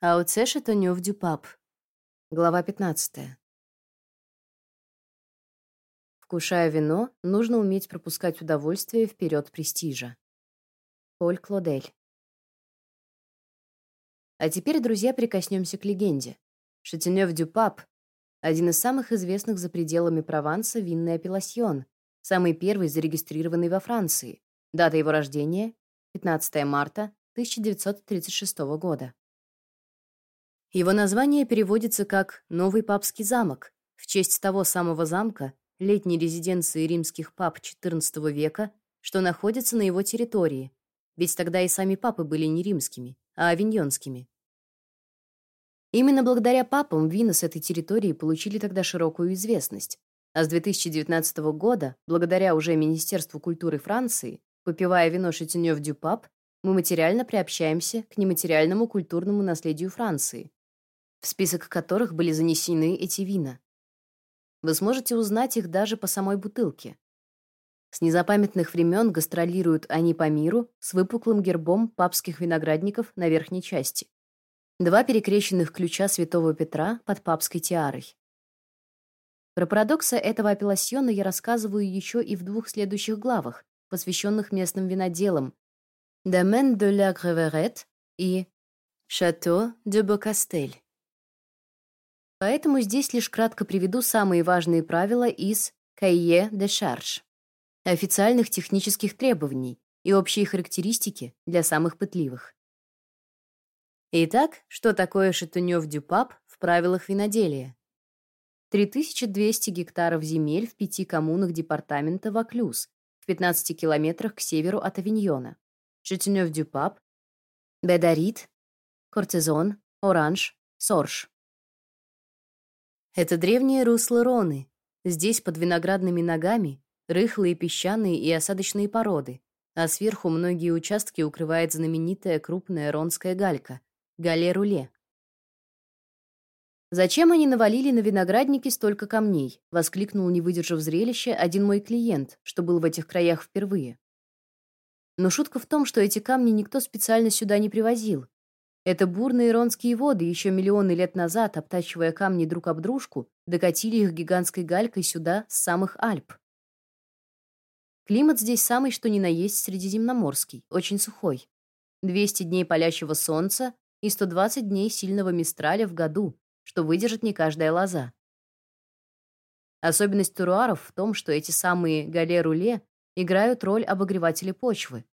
АОЦ Шатонёв Дюпап. Глава 15. Вкушая вино, нужно уметь пропускать удовольствие вперед престижа. Поль Клодель. А теперь, друзья, прикоснемся к легенде. Шатенёв Дюпап — один из самых известных за пределами Прованса винный апелласьон, самый первый зарегистрированный во Франции. Дата его рождения — 15 марта 1936 года. Его название переводится как «Новый папский замок», в честь того самого замка, летней резиденции римских пап XIV века, что находится на его территории, ведь тогда и сами папы были не римскими, а авиньонскими. Именно благодаря папам вина с этой территории получили тогда широкую известность, а с 2019 года, благодаря уже Министерству культуры Франции, попивая вино Шатенёв-Дю-Пап, мы материально приобщаемся к нематериальному культурному наследию Франции, в список которых были занесены эти вина. Вы сможете узнать их даже по самой бутылке. С незапамятных времен гастролируют они по миру с выпуклым гербом папских виноградников на верхней части. Два перекрещенных ключа Святого Петра под папской тиарой. Про парадоксы этого апелласьона я рассказываю еще и в двух следующих главах, посвященных местным виноделам «Домен de la Greverette» и «Château de Beaucastel». Поэтому здесь лишь кратко приведу самые важные правила из Cahiers de charge официальных технических требований и общие характеристики для самых пытливых. Итак, что такое Шатунёв-Дюпап в правилах виноделия? 3200 гектаров земель в пяти коммунах департамента Ваклюз, в 15 километрах к северу от Авиньона. Шатунёв-Дюпап, Бедарит, Кортизон, Оранж, Сорж. Это древнее русло Роны. Здесь под виноградными ногами рыхлые песчаные и осадочные породы, а сверху многие участки укрывает знаменитая крупная ронская галька — гале-руле. «Зачем они навалили на виноградники столько камней?» — воскликнул, не выдержав зрелища, один мой клиент, что был в этих краях впервые. Но шутка в том, что эти камни никто специально сюда не привозил. Это бурные ронские воды еще миллионы лет назад, обтачивая камни друг об дружку, докатили их гигантской галькой сюда с самых Альп. Климат здесь самый что ни на есть средиземноморский, очень сухой. 200 дней палящего солнца и 120 дней сильного мистраля в году, что выдержит не каждая лоза. Особенность туруаров в том, что эти самые гале-руле играют роль обогревателя почвы.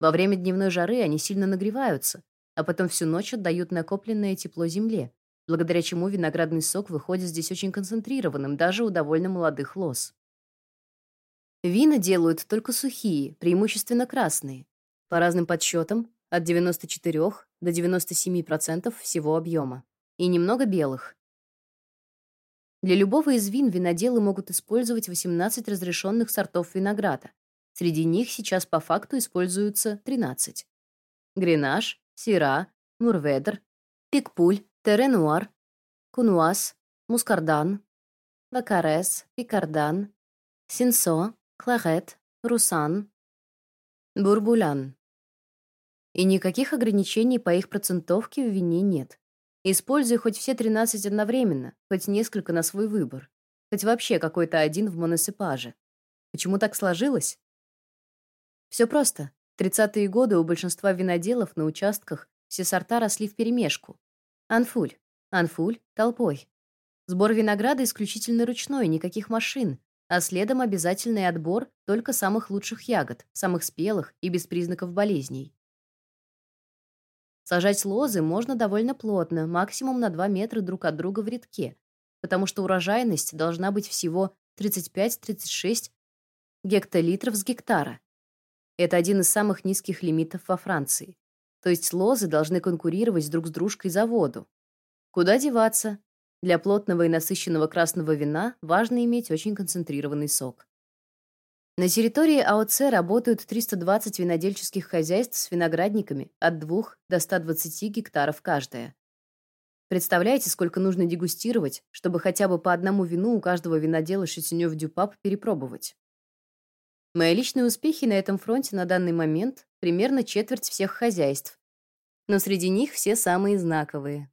Во время дневной жары они сильно нагреваются, а потом всю ночь отдают накопленное тепло земле, благодаря чему виноградный сок выходит здесь очень концентрированным даже у довольно молодых лоз. Вина делают только сухие, преимущественно красные. По разным подсчетам, от 94 до 97% всего объема. И немного белых. Для любого из вин виноделы могут использовать 18 разрешенных сортов винограда. Среди них сейчас по факту используются 13. Гренаж, Сира, Мурведер, Пикпуль, Теренуар, Кунуас, Мускардан, Вакарес, Пикардан, Синсо, Кларет, Русан, Бурбулян. И никаких ограничений по их процентовке в вине нет. Используй хоть все 13 одновременно, хоть несколько на свой выбор, хоть вообще какой-то один в моносипаже. Почему так сложилось? Все просто. 30-е годы у большинства виноделов на участках все сорта росли вперемешку. Анфуль, анфуль толпой. Сбор винограда исключительно ручной, никаких машин, а следом обязательный отбор только самых лучших ягод, самых спелых и без признаков болезней. Сажать лозы можно довольно плотно, максимум на 2 метра друг от друга в рядке, потому что урожайность должна быть всего 35-36 гектолитров с гектара. Это один из самых низких лимитов во Франции. То есть лозы должны конкурировать друг с дружкой за воду. Куда деваться? Для плотного и насыщенного красного вина важно иметь очень концентрированный сок. На территории АОЦ работают 320 винодельческих хозяйств с виноградниками от 2 до 120 гектаров каждое. Представляете, сколько нужно дегустировать, чтобы хотя бы по одному вину у каждого винодела Шатенёв-Дюпап перепробовать? Мои личные успехи на этом фронте на данный момент примерно четверть всех хозяйств. но среди них все самые знаковые.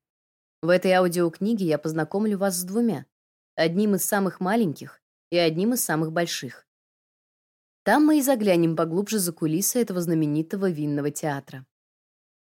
В этой аудиокниге я познакомлю вас с двумя. Одним из самых маленьких и одним из самых больших. Там мы и заглянем поглубже за кулисы этого знаменитого винного театра.